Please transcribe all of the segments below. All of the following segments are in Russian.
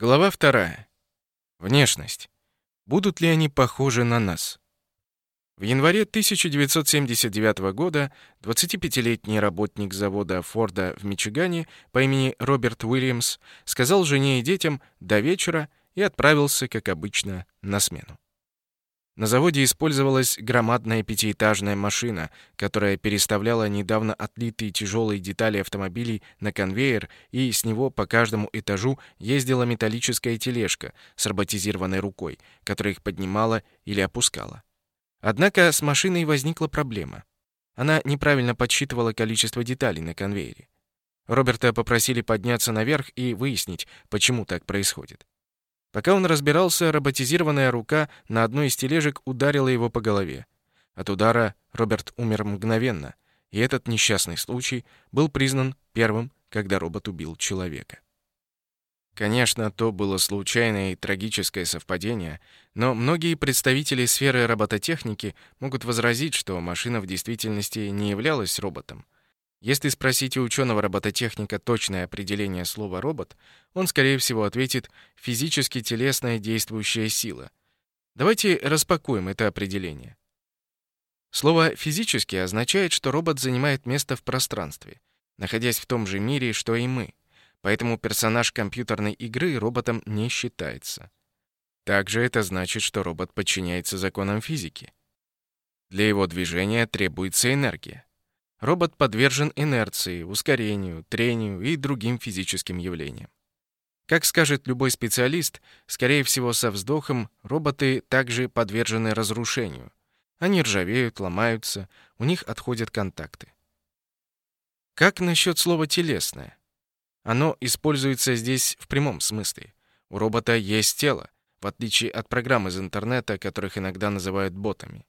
Глава вторая. Внешность. Будут ли они похожи на нас? В январе 1979 года 25-летний работник завода Форда в Мичигане по имени Роберт Уильямс сказал жене и детям «до вечера» и отправился, как обычно, на смену. На заводе использовалась громадная пятиэтажная машина, которая переставляла недавно отлитые тяжелые детали автомобилей на конвейер, и с него по каждому этажу ездила металлическая тележка с роботизированной рукой, которая их поднимала или опускала. Однако с машиной возникла проблема. Она неправильно подсчитывала количество деталей на конвейере. Роберта попросили подняться наверх и выяснить, почему так происходит. Пока он разбирался, роботизированная рука на одной из тележек ударила его по голове. От удара Роберт умер мгновенно, и этот несчастный случай был признан первым, когда робот убил человека. Конечно, то было случайное и трагическое совпадение, но многие представители сферы робототехники могут возразить, что машина в действительности не являлась роботом. Если спросить у ученого-робототехника точное определение слова «робот», он, скорее всего, ответит «физически телесная действующая сила». Давайте распакуем это определение. Слово «физически» означает, что робот занимает место в пространстве, находясь в том же мире, что и мы. Поэтому персонаж компьютерной игры роботом не считается. Также это значит, что робот подчиняется законам физики. Для его движения требуется энергия. Робот подвержен инерции, ускорению, трению и другим физическим явлениям. Как скажет любой специалист, скорее всего, со вздохом, роботы также подвержены разрушению. Они ржавеют, ломаются, у них отходят контакты. Как насчет слова «телесное»? Оно используется здесь в прямом смысле. У робота есть тело, в отличие от программ из интернета, которых иногда называют ботами.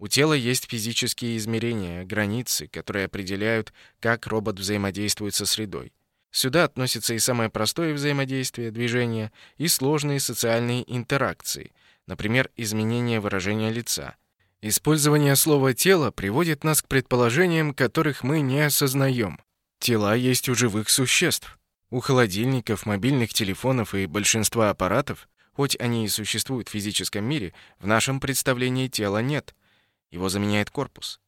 У тела есть физические измерения, границы, которые определяют, как робот взаимодействует со средой. Сюда относится и самое простое взаимодействие, движение, и сложные социальные интеракции, например, изменение выражения лица. Использование слова «тело» приводит нас к предположениям, которых мы не осознаем. Тела есть у живых существ. У холодильников, мобильных телефонов и большинства аппаратов, хоть они и существуют в физическом мире, в нашем представлении тела нет – его заменяет корпус.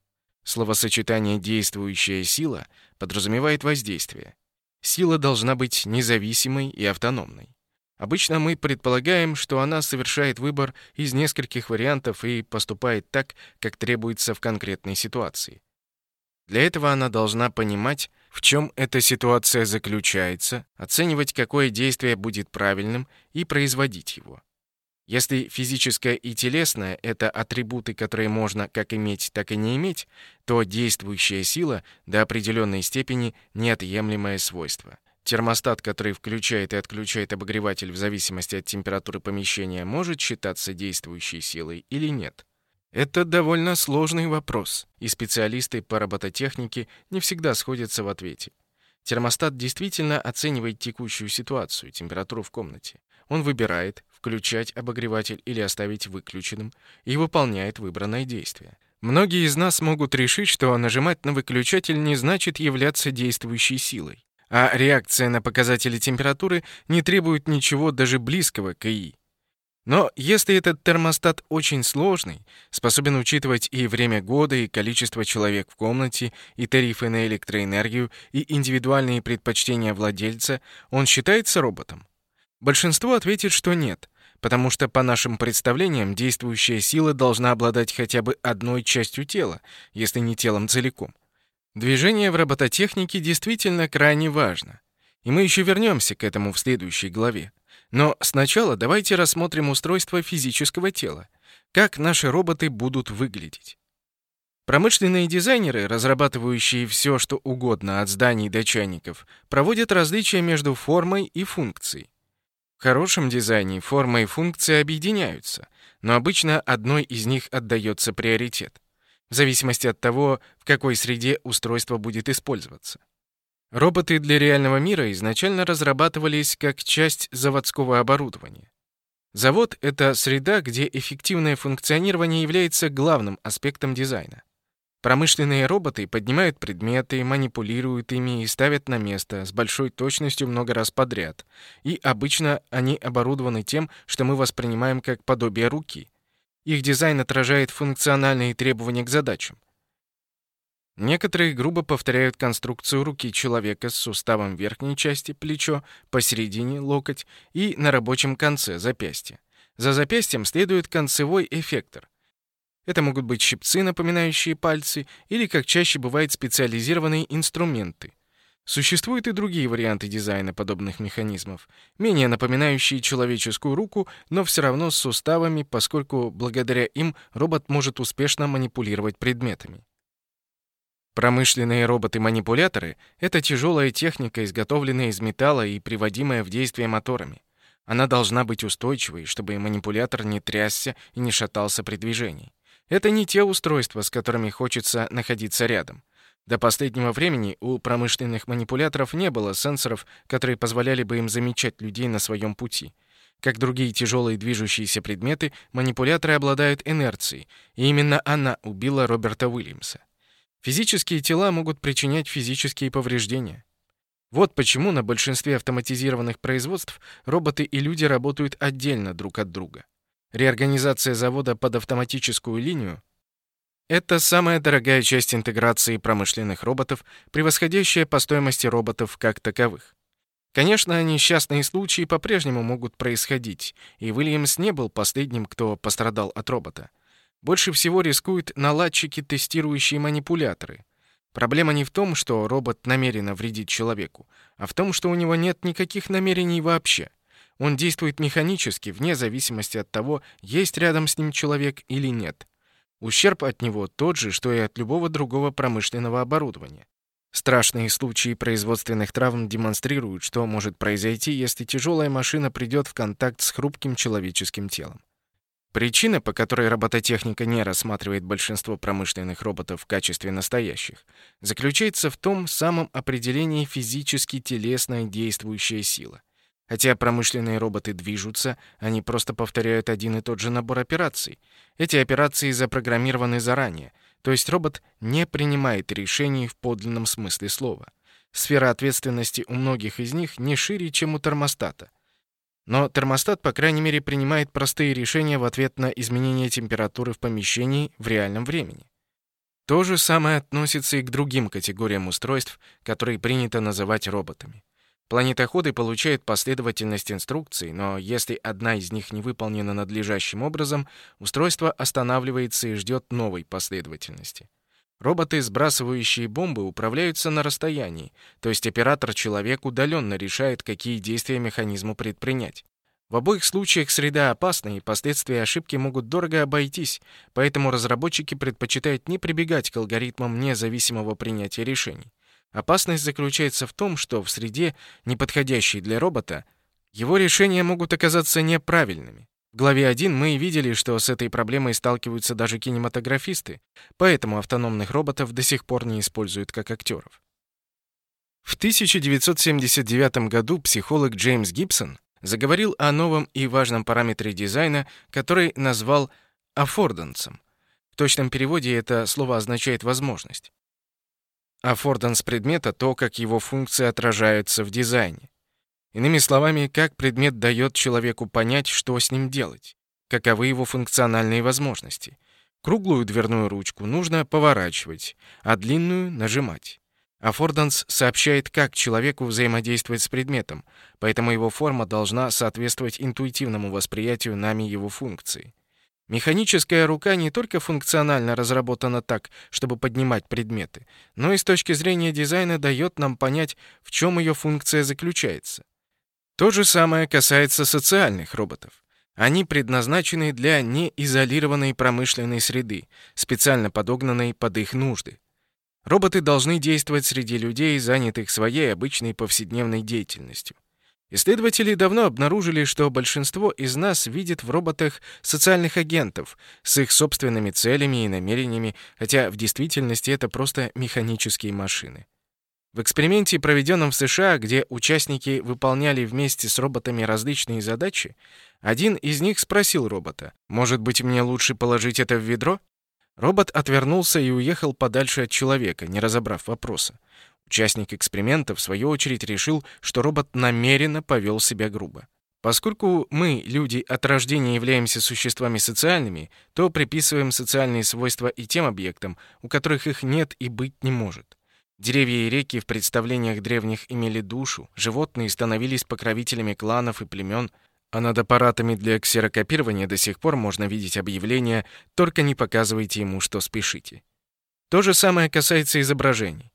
Словосочетание «действующая сила» подразумевает воздействие. Сила должна быть независимой и автономной. Обычно мы предполагаем, что она совершает выбор из нескольких вариантов и поступает так, как требуется в конкретной ситуации. Для этого она должна понимать, в чем эта ситуация заключается, оценивать, какое действие будет правильным и производить его. Если физическое и телесное — это атрибуты, которые можно как иметь, так и не иметь, то действующая сила до определенной степени — неотъемлемое свойство. Термостат, который включает и отключает обогреватель в зависимости от температуры помещения, может считаться действующей силой или нет? Это довольно сложный вопрос, и специалисты по робототехнике не всегда сходятся в ответе. Термостат действительно оценивает текущую ситуацию, температуру в комнате. Он выбирает, включать обогреватель или оставить выключенным, и выполняет выбранное действие. Многие из нас могут решить, что нажимать на выключатель не значит являться действующей силой, а реакция на показатели температуры не требует ничего даже близкого к ИИ. Но если этот термостат очень сложный, способен учитывать и время года, и количество человек в комнате, и тарифы на электроэнергию, и индивидуальные предпочтения владельца, он считается роботом? Большинство ответит, что нет, потому что, по нашим представлениям, действующая сила должна обладать хотя бы одной частью тела, если не телом целиком. Движение в робототехнике действительно крайне важно, и мы еще вернемся к этому в следующей главе. Но сначала давайте рассмотрим устройство физического тела, как наши роботы будут выглядеть. Промышленные дизайнеры, разрабатывающие все, что угодно от зданий до чайников, проводят различия между формой и функцией. В хорошем дизайне форма и функция объединяются, но обычно одной из них отдается приоритет, в зависимости от того, в какой среде устройство будет использоваться. Роботы для реального мира изначально разрабатывались как часть заводского оборудования. Завод — это среда, где эффективное функционирование является главным аспектом дизайна. Промышленные роботы поднимают предметы, манипулируют ими и ставят на место с большой точностью много раз подряд. И обычно они оборудованы тем, что мы воспринимаем как подобие руки. Их дизайн отражает функциональные требования к задачам. Некоторые грубо повторяют конструкцию руки человека с суставом верхней части плечо, посередине локоть и на рабочем конце запястье. За запястьем следует концевой эффектор. Это могут быть щипцы, напоминающие пальцы, или, как чаще бывает, специализированные инструменты. Существуют и другие варианты дизайна подобных механизмов, менее напоминающие человеческую руку, но все равно с суставами, поскольку благодаря им робот может успешно манипулировать предметами. Промышленные роботы-манипуляторы — это тяжелая техника, изготовленная из металла и приводимая в действие моторами. Она должна быть устойчивой, чтобы манипулятор не трясся и не шатался при движении. Это не те устройства, с которыми хочется находиться рядом. До последнего времени у промышленных манипуляторов не было сенсоров, которые позволяли бы им замечать людей на своем пути. Как другие тяжелые движущиеся предметы, манипуляторы обладают инерцией, и именно она убила Роберта Уильямса. Физические тела могут причинять физические повреждения. Вот почему на большинстве автоматизированных производств роботы и люди работают отдельно друг от друга. Реорганизация завода под автоматическую линию — это самая дорогая часть интеграции промышленных роботов, превосходящая по стоимости роботов как таковых. Конечно, несчастные случаи по-прежнему могут происходить, и Уильямс не был последним, кто пострадал от робота. Больше всего рискуют наладчики, тестирующие манипуляторы. Проблема не в том, что робот намеренно вредит человеку, а в том, что у него нет никаких намерений вообще. Он действует механически, вне зависимости от того, есть рядом с ним человек или нет. Ущерб от него тот же, что и от любого другого промышленного оборудования. Страшные случаи производственных травм демонстрируют, что может произойти, если тяжелая машина придет в контакт с хрупким человеческим телом. Причина, по которой робототехника не рассматривает большинство промышленных роботов в качестве настоящих, заключается в том самом определении физически телесная действующая сила. Хотя промышленные роботы движутся, они просто повторяют один и тот же набор операций. Эти операции запрограммированы заранее, то есть робот не принимает решений в подлинном смысле слова. Сфера ответственности у многих из них не шире, чем у термостата. Но термостат, по крайней мере, принимает простые решения в ответ на изменение температуры в помещении в реальном времени. То же самое относится и к другим категориям устройств, которые принято называть роботами. Планетоходы получают последовательность инструкций, но если одна из них не выполнена надлежащим образом, устройство останавливается и ждет новой последовательности. Роботы, сбрасывающие бомбы, управляются на расстоянии, то есть оператор-человек удаленно решает, какие действия механизму предпринять. В обоих случаях среда опасна, и последствия ошибки могут дорого обойтись, поэтому разработчики предпочитают не прибегать к алгоритмам независимого принятия решений. Опасность заключается в том, что в среде, неподходящей для робота, его решения могут оказаться неправильными. В главе 1 мы видели, что с этой проблемой сталкиваются даже кинематографисты, поэтому автономных роботов до сих пор не используют как актеров. В 1979 году психолог Джеймс Гибсон заговорил о новом и важном параметре дизайна, который назвал аффордансом. В точном переводе это слово означает «возможность». Аффорданс предмета — то, как его функции отражаются в дизайне. Иными словами, как предмет дает человеку понять, что с ним делать, каковы его функциональные возможности. Круглую дверную ручку нужно поворачивать, а длинную — нажимать. Аффорданс сообщает, как человеку взаимодействовать с предметом, поэтому его форма должна соответствовать интуитивному восприятию нами его функции. Механическая рука не только функционально разработана так, чтобы поднимать предметы, но и с точки зрения дизайна дает нам понять, в чем ее функция заключается. То же самое касается социальных роботов. Они предназначены для неизолированной промышленной среды, специально подогнанной под их нужды. Роботы должны действовать среди людей, занятых своей обычной повседневной деятельностью. Исследователи давно обнаружили, что большинство из нас видит в роботах социальных агентов с их собственными целями и намерениями, хотя в действительности это просто механические машины. В эксперименте, проведенном в США, где участники выполняли вместе с роботами различные задачи, один из них спросил робота, «Может быть, мне лучше положить это в ведро?» Робот отвернулся и уехал подальше от человека, не разобрав вопроса. Участник эксперимента, в свою очередь, решил, что робот намеренно повел себя грубо. Поскольку мы, люди, от рождения являемся существами социальными, то приписываем социальные свойства и тем объектам, у которых их нет и быть не может. Деревья и реки в представлениях древних имели душу, животные становились покровителями кланов и племен, а над аппаратами для ксерокопирования до сих пор можно видеть объявление «Только не показывайте ему, что спешите». То же самое касается изображений.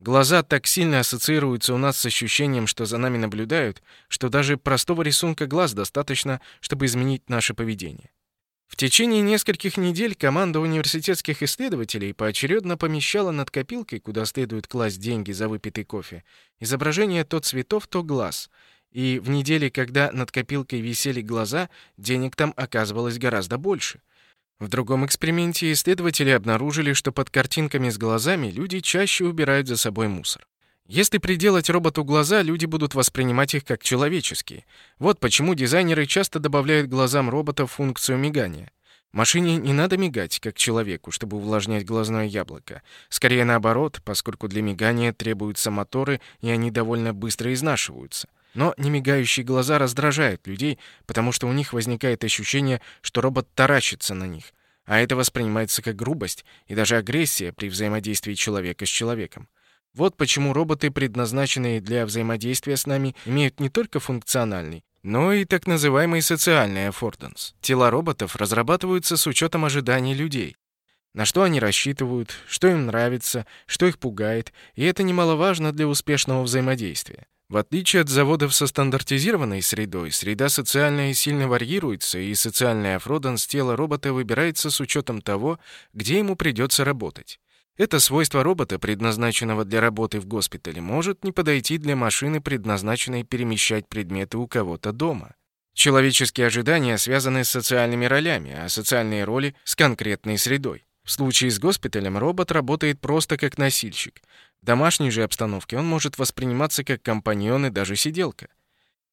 Глаза так сильно ассоциируются у нас с ощущением, что за нами наблюдают, что даже простого рисунка глаз достаточно, чтобы изменить наше поведение. В течение нескольких недель команда университетских исследователей поочередно помещала над копилкой, куда следует класть деньги за выпитый кофе, изображение то цветов, то глаз — и в неделе, когда над копилкой висели глаза, денег там оказывалось гораздо больше. В другом эксперименте исследователи обнаружили, что под картинками с глазами люди чаще убирают за собой мусор. Если приделать роботу глаза, люди будут воспринимать их как человеческие. Вот почему дизайнеры часто добавляют глазам роботов функцию мигания. Машине не надо мигать, как человеку, чтобы увлажнять глазное яблоко. Скорее наоборот, поскольку для мигания требуются моторы, и они довольно быстро изнашиваются. Но немигающие глаза раздражают людей, потому что у них возникает ощущение, что робот таращится на них, а это воспринимается как грубость и даже агрессия при взаимодействии человека с человеком. Вот почему роботы, предназначенные для взаимодействия с нами, имеют не только функциональный, но и так называемый социальный аффорданс. Тела роботов разрабатываются с учетом ожиданий людей. На что они рассчитывают, что им нравится, что их пугает, и это немаловажно для успешного взаимодействия. В отличие от заводов со стандартизированной средой, среда социальная сильно варьируется, и социальный афроденс тела робота выбирается с учетом того, где ему придется работать. Это свойство робота, предназначенного для работы в госпитале, может не подойти для машины, предназначенной перемещать предметы у кого-то дома. Человеческие ожидания связаны с социальными ролями, а социальные роли — с конкретной средой. В случае с госпиталем робот работает просто как носильщик. В домашней же обстановке он может восприниматься как компаньон и даже сиделка.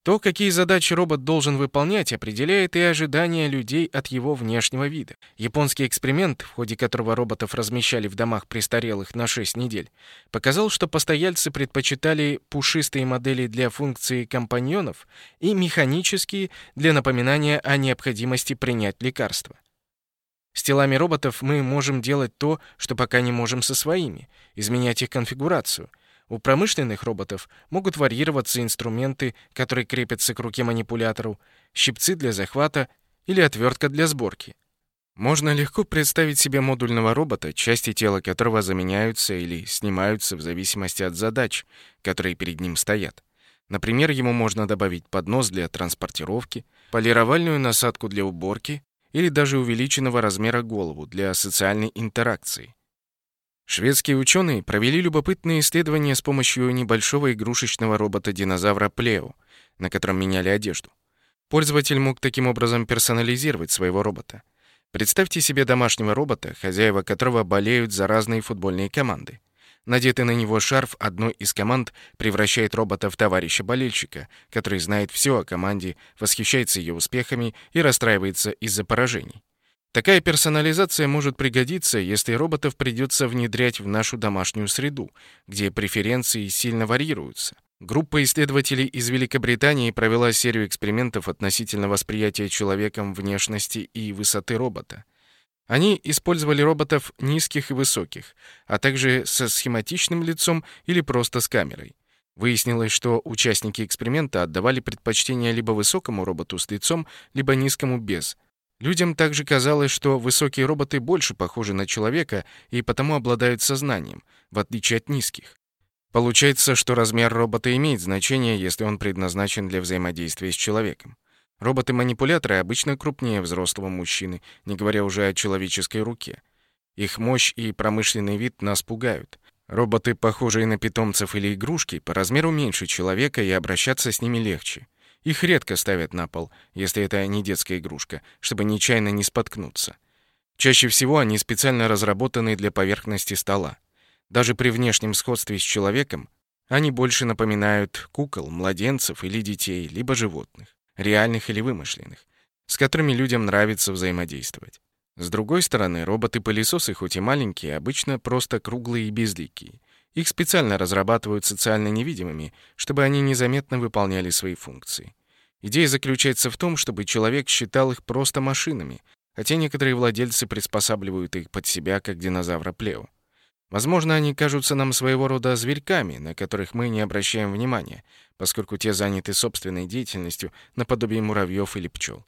То, какие задачи робот должен выполнять, определяет и ожидания людей от его внешнего вида. Японский эксперимент, в ходе которого роботов размещали в домах престарелых на 6 недель, показал, что постояльцы предпочитали пушистые модели для функции компаньонов и механические для напоминания о необходимости принять лекарства. С телами роботов мы можем делать то, что пока не можем со своими, изменять их конфигурацию. У промышленных роботов могут варьироваться инструменты, которые крепятся к руке манипулятору, щипцы для захвата или отвертка для сборки. Можно легко представить себе модульного робота, части тела которого заменяются или снимаются в зависимости от задач, которые перед ним стоят. Например, ему можно добавить поднос для транспортировки, полировальную насадку для уборки или даже увеличенного размера голову для социальной интеракции. Шведские ученые провели любопытные исследования с помощью небольшого игрушечного робота-динозавра Плео, на котором меняли одежду. Пользователь мог таким образом персонализировать своего робота. Представьте себе домашнего робота, хозяева которого болеют за разные футбольные команды. Надетый на него шарф одной из команд превращает робота в товарища болельщика, который знает все о команде, восхищается ее успехами и расстраивается из-за поражений. Такая персонализация может пригодиться, если роботов придется внедрять в нашу домашнюю среду, где преференции сильно варьируются. Группа исследователей из Великобритании провела серию экспериментов относительно восприятия человеком внешности и высоты робота. Они использовали роботов низких и высоких, а также со схематичным лицом или просто с камерой. Выяснилось, что участники эксперимента отдавали предпочтение либо высокому роботу с лицом, либо низкому без. Людям также казалось, что высокие роботы больше похожи на человека и потому обладают сознанием, в отличие от низких. Получается, что размер робота имеет значение, если он предназначен для взаимодействия с человеком. Роботы-манипуляторы обычно крупнее взрослого мужчины, не говоря уже о человеческой руке. Их мощь и промышленный вид нас пугают. Роботы, похожие на питомцев или игрушки, по размеру меньше человека и обращаться с ними легче. Их редко ставят на пол, если это не детская игрушка, чтобы нечаянно не споткнуться. Чаще всего они специально разработаны для поверхности стола. Даже при внешнем сходстве с человеком они больше напоминают кукол, младенцев или детей, либо животных реальных или вымышленных, с которыми людям нравится взаимодействовать. С другой стороны, роботы-пылесосы, хоть и маленькие, обычно просто круглые и безликие. Их специально разрабатывают социально невидимыми, чтобы они незаметно выполняли свои функции. Идея заключается в том, чтобы человек считал их просто машинами, хотя некоторые владельцы приспосабливают их под себя, как динозавра Плео. Возможно, они кажутся нам своего рода зверьками, на которых мы не обращаем внимания, поскольку те заняты собственной деятельностью наподобие муравьев или пчел.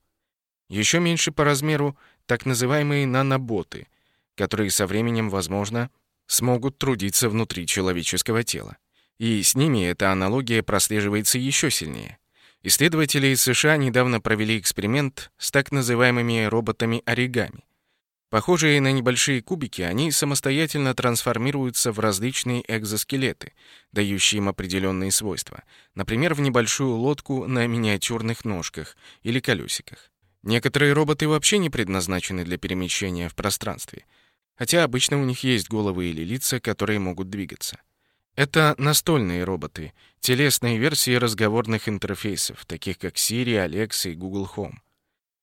Еще меньше по размеру так называемые наноботы, которые со временем, возможно, смогут трудиться внутри человеческого тела. И с ними эта аналогия прослеживается еще сильнее. Исследователи из США недавно провели эксперимент с так называемыми роботами-оригами. Похожие на небольшие кубики, они самостоятельно трансформируются в различные экзоскелеты, дающие им определенные свойства, например, в небольшую лодку на миниатюрных ножках или колесиках. Некоторые роботы вообще не предназначены для перемещения в пространстве, хотя обычно у них есть головы или лица, которые могут двигаться. Это настольные роботы, телесные версии разговорных интерфейсов, таких как Siri, Alexa и Google Home.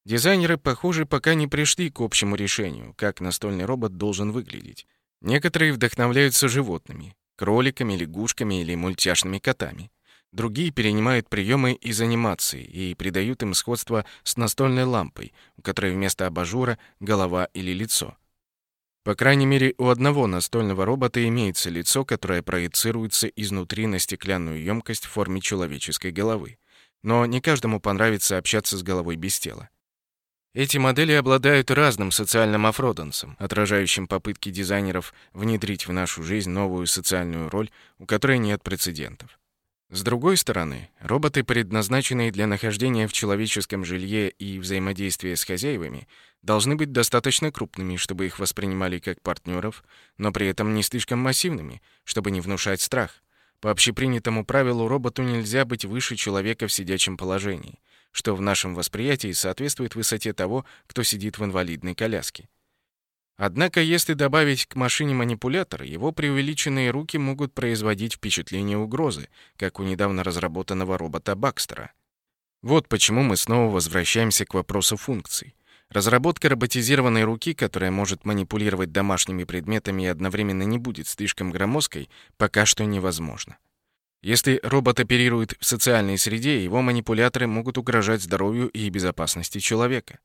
Дизайнеры, похоже, пока не пришли к общему решению, как настольный робот должен выглядеть. Некоторые вдохновляются животными, кроликами, лягушками или мультяшными котами. Другие перенимают приемы из анимации и придают им сходство с настольной лампой, у которой вместо абажура голова или лицо. По крайней мере, у одного настольного робота имеется лицо, которое проецируется изнутри на стеклянную емкость в форме человеческой головы. Но не каждому понравится общаться с головой без тела. Эти модели обладают разным социальным афродансом, отражающим попытки дизайнеров внедрить в нашу жизнь новую социальную роль, у которой нет прецедентов. С другой стороны, роботы, предназначенные для нахождения в человеческом жилье и взаимодействия с хозяевами, должны быть достаточно крупными, чтобы их воспринимали как партнеров, но при этом не слишком массивными, чтобы не внушать страх. По общепринятому правилу роботу нельзя быть выше человека в сидячем положении, что в нашем восприятии соответствует высоте того, кто сидит в инвалидной коляске. Однако, если добавить к машине манипулятор, его преувеличенные руки могут производить впечатление угрозы, как у недавно разработанного робота Бакстера. Вот почему мы снова возвращаемся к вопросу функций. Разработка роботизированной руки, которая может манипулировать домашними предметами и одновременно не будет слишком громоздкой, пока что невозможно. Если робот оперирует в социальной среде, его манипуляторы могут угрожать здоровью и безопасности человека.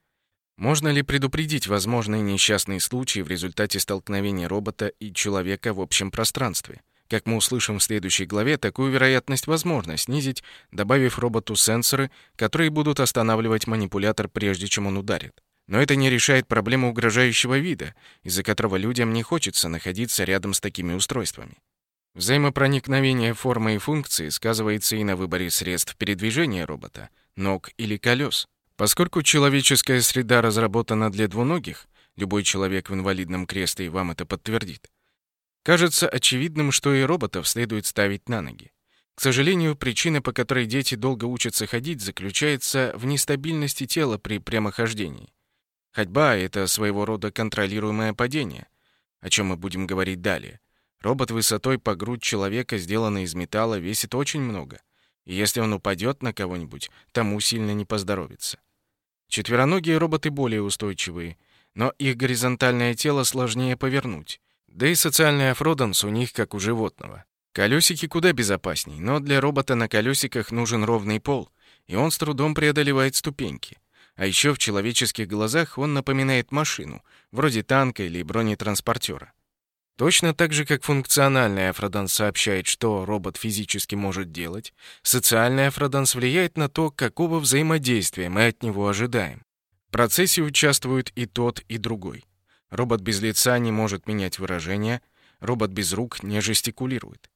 Можно ли предупредить возможные несчастные случаи в результате столкновения робота и человека в общем пространстве? Как мы услышим в следующей главе, такую вероятность возможно снизить, добавив роботу сенсоры, которые будут останавливать манипулятор прежде чем он ударит. Но это не решает проблему угрожающего вида, из-за которого людям не хочется находиться рядом с такими устройствами. Взаимопроникновение формы и функции сказывается и на выборе средств передвижения робота, ног или колес. Поскольку человеческая среда разработана для двуногих, любой человек в инвалидном кресле вам это подтвердит, кажется очевидным, что и роботов следует ставить на ноги. К сожалению, причина, по которой дети долго учатся ходить, заключается в нестабильности тела при прямохождении. Ходьба — это своего рода контролируемое падение, о чем мы будем говорить далее. Робот высотой по грудь человека, сделанный из металла, весит очень много — и если он упадет на кого-нибудь, тому сильно не поздоровится. Четвероногие роботы более устойчивые, но их горизонтальное тело сложнее повернуть. Да и социальный афроденс у них как у животного. Колесики куда безопасней, но для робота на колесиках нужен ровный пол, и он с трудом преодолевает ступеньки. А еще в человеческих глазах он напоминает машину, вроде танка или бронетранспортера. Точно так же, как функциональный афроданс сообщает, что робот физически может делать, социальный афроданс влияет на то, какого взаимодействия мы от него ожидаем. В процессе участвуют и тот, и другой. Робот без лица не может менять выражение, робот без рук не жестикулирует.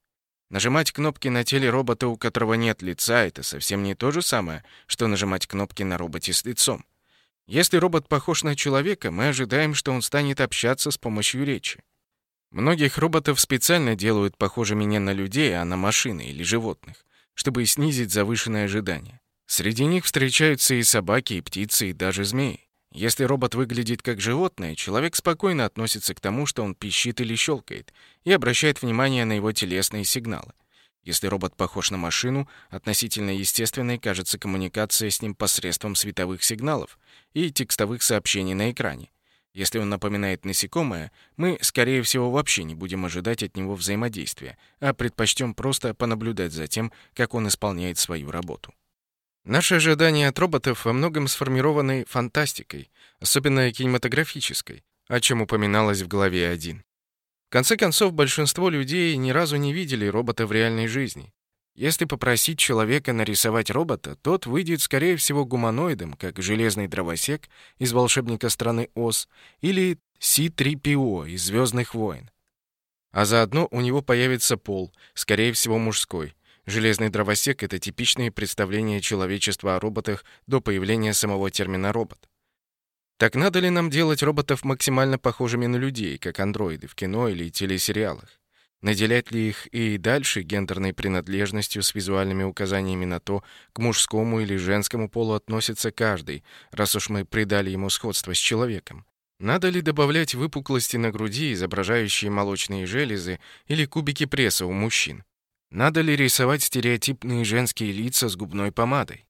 Нажимать кнопки на теле робота, у которого нет лица, это совсем не то же самое, что нажимать кнопки на роботе с лицом. Если робот похож на человека, мы ожидаем, что он станет общаться с помощью речи. Многих роботов специально делают похожими не на людей, а на машины или животных, чтобы снизить завышенное ожидание. Среди них встречаются и собаки, и птицы, и даже змеи. Если робот выглядит как животное, человек спокойно относится к тому, что он пищит или щелкает, и обращает внимание на его телесные сигналы. Если робот похож на машину, относительно естественной кажется коммуникация с ним посредством световых сигналов и текстовых сообщений на экране. Если он напоминает насекомое, мы, скорее всего, вообще не будем ожидать от него взаимодействия, а предпочтем просто понаблюдать за тем, как он исполняет свою работу. Наши ожидания от роботов во многом сформированы фантастикой, особенно кинематографической, о чем упоминалось в главе 1. В конце концов, большинство людей ни разу не видели робота в реальной жизни. Если попросить человека нарисовать робота, тот выйдет, скорее всего, гуманоидом, как железный дровосек из «Волшебника страны Оз» или Си-3PO из «Звездных войн». А заодно у него появится пол, скорее всего, мужской. Железный дровосек — это типичные представления человечества о роботах до появления самого термина «робот». Так надо ли нам делать роботов максимально похожими на людей, как андроиды в кино или телесериалах? Наделять ли их и дальше гендерной принадлежностью с визуальными указаниями на то, к мужскому или женскому полу относится каждый, раз уж мы придали ему сходство с человеком? Надо ли добавлять выпуклости на груди, изображающие молочные железы, или кубики пресса у мужчин? Надо ли рисовать стереотипные женские лица с губной помадой?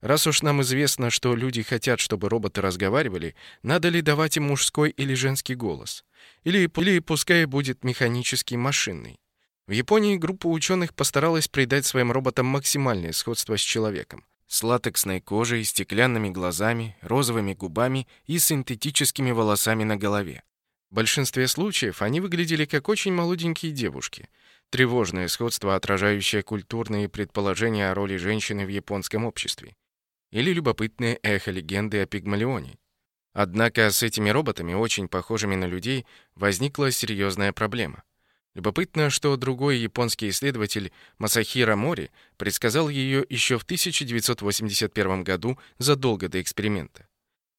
Раз уж нам известно, что люди хотят, чтобы роботы разговаривали, надо ли давать им мужской или женский голос? Или, или пускай будет механический машинный. В Японии группа ученых постаралась придать своим роботам максимальное сходство с человеком. С латексной кожей, стеклянными глазами, розовыми губами и синтетическими волосами на голове. В большинстве случаев они выглядели как очень молоденькие девушки. Тревожное сходство, отражающее культурные предположения о роли женщины в японском обществе. Или любопытное эхо легенды о Пигмалионе, Однако с этими роботами, очень похожими на людей, возникла серьезная проблема. Любопытно, что другой японский исследователь Масахира Мори предсказал ее еще в 1981 году, задолго до эксперимента.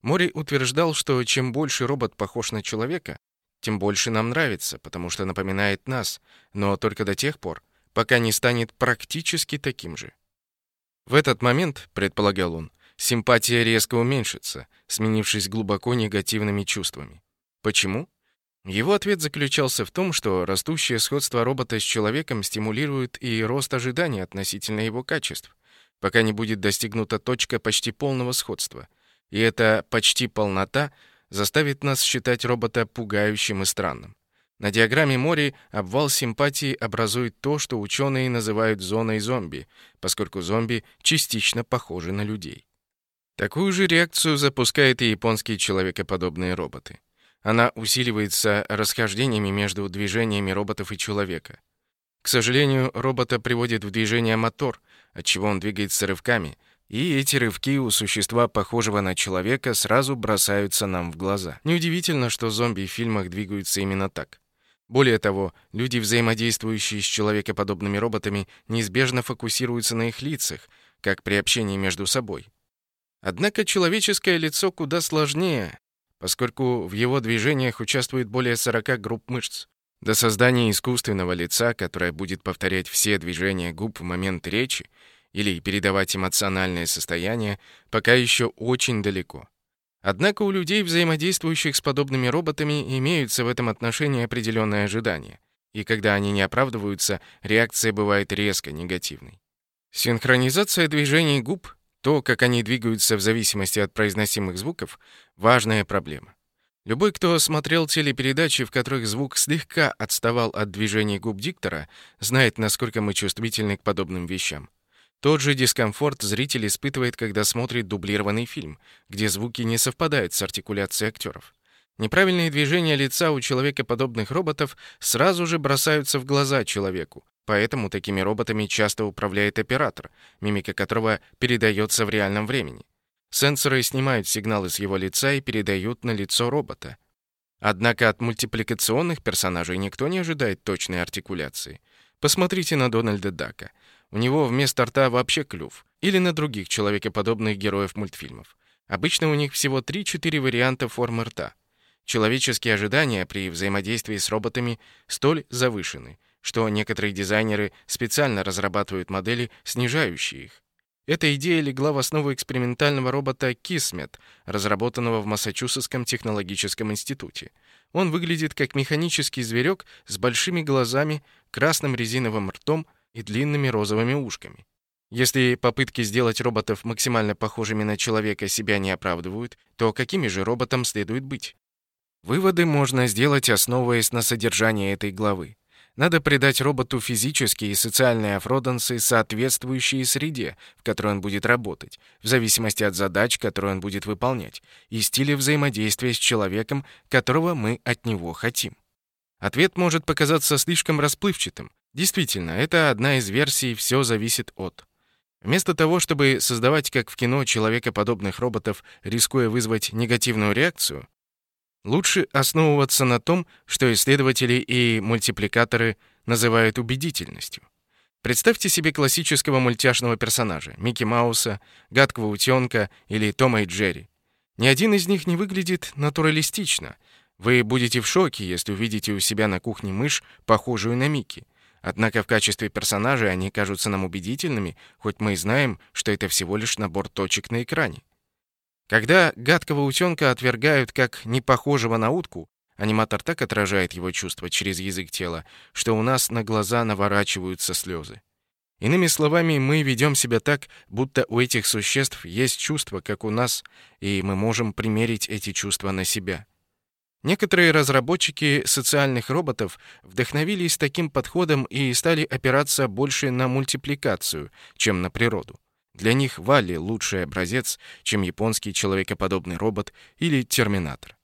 Мори утверждал, что чем больше робот похож на человека, тем больше нам нравится, потому что напоминает нас, но только до тех пор, пока не станет практически таким же. В этот момент, предполагал он, симпатия резко уменьшится, сменившись глубоко негативными чувствами. Почему? Его ответ заключался в том, что растущее сходство робота с человеком стимулирует и рост ожиданий относительно его качеств, пока не будет достигнута точка почти полного сходства. И эта почти полнота заставит нас считать робота пугающим и странным. На диаграмме Мори обвал симпатии образует то, что ученые называют зоной зомби, поскольку зомби частично похожи на людей. Такую же реакцию запускают и японские человекоподобные роботы. Она усиливается расхождениями между движениями роботов и человека. К сожалению, робота приводит в движение мотор, отчего он двигается рывками, и эти рывки у существа, похожего на человека, сразу бросаются нам в глаза. Неудивительно, что зомби в фильмах двигаются именно так. Более того, люди, взаимодействующие с человекоподобными роботами, неизбежно фокусируются на их лицах, как при общении между собой. Однако человеческое лицо куда сложнее, поскольку в его движениях участвует более 40 групп мышц. До создания искусственного лица, которое будет повторять все движения губ в момент речи или передавать эмоциональное состояние, пока еще очень далеко. Однако у людей, взаимодействующих с подобными роботами, имеются в этом отношении определенные ожидания. И когда они не оправдываются, реакция бывает резко негативной. Синхронизация движений губ то, как они двигаются в зависимости от произносимых звуков, важная проблема. Любой, кто смотрел телепередачи, в которых звук слегка отставал от движений губ диктора, знает, насколько мы чувствительны к подобным вещам. Тот же дискомфорт зритель испытывает, когда смотрит дублированный фильм, где звуки не совпадают с артикуляцией актеров. Неправильные движения лица у человекоподобных роботов сразу же бросаются в глаза человеку, Поэтому такими роботами часто управляет оператор, мимика которого передается в реальном времени. Сенсоры снимают сигналы с его лица и передают на лицо робота. Однако от мультипликационных персонажей никто не ожидает точной артикуляции. Посмотрите на Дональда Дака. У него вместо рта вообще клюв. Или на других человекоподобных героев мультфильмов. Обычно у них всего 3-4 варианта формы рта. Человеческие ожидания при взаимодействии с роботами столь завышены — что некоторые дизайнеры специально разрабатывают модели, снижающие их. Эта идея легла в основу экспериментального робота Kismet, разработанного в Массачусетском технологическом институте. Он выглядит как механический зверек с большими глазами, красным резиновым ртом и длинными розовыми ушками. Если попытки сделать роботов максимально похожими на человека себя не оправдывают, то какими же роботом следует быть? Выводы можно сделать, основываясь на содержании этой главы. Надо придать роботу физические и социальные афроденсы, соответствующие среде, в которой он будет работать, в зависимости от задач, которые он будет выполнять, и стиля взаимодействия с человеком, которого мы от него хотим. Ответ может показаться слишком расплывчатым. Действительно, это одна из версий «все зависит от». Вместо того, чтобы создавать, как в кино, человекоподобных роботов, рискуя вызвать негативную реакцию, Лучше основываться на том, что исследователи и мультипликаторы называют убедительностью. Представьте себе классического мультяшного персонажа — Микки Мауса, Гадкого утенка или Тома и Джерри. Ни один из них не выглядит натуралистично. Вы будете в шоке, если увидите у себя на кухне мышь, похожую на Микки. Однако в качестве персонажей они кажутся нам убедительными, хоть мы и знаем, что это всего лишь набор точек на экране. Когда гадкого утенка отвергают как непохожего на утку, аниматор так отражает его чувства через язык тела, что у нас на глаза наворачиваются слезы. Иными словами, мы ведем себя так, будто у этих существ есть чувства, как у нас, и мы можем примерить эти чувства на себя. Некоторые разработчики социальных роботов вдохновились таким подходом и стали опираться больше на мультипликацию, чем на природу. Для них Валли лучший образец, чем японский человекоподобный робот или Терминатор.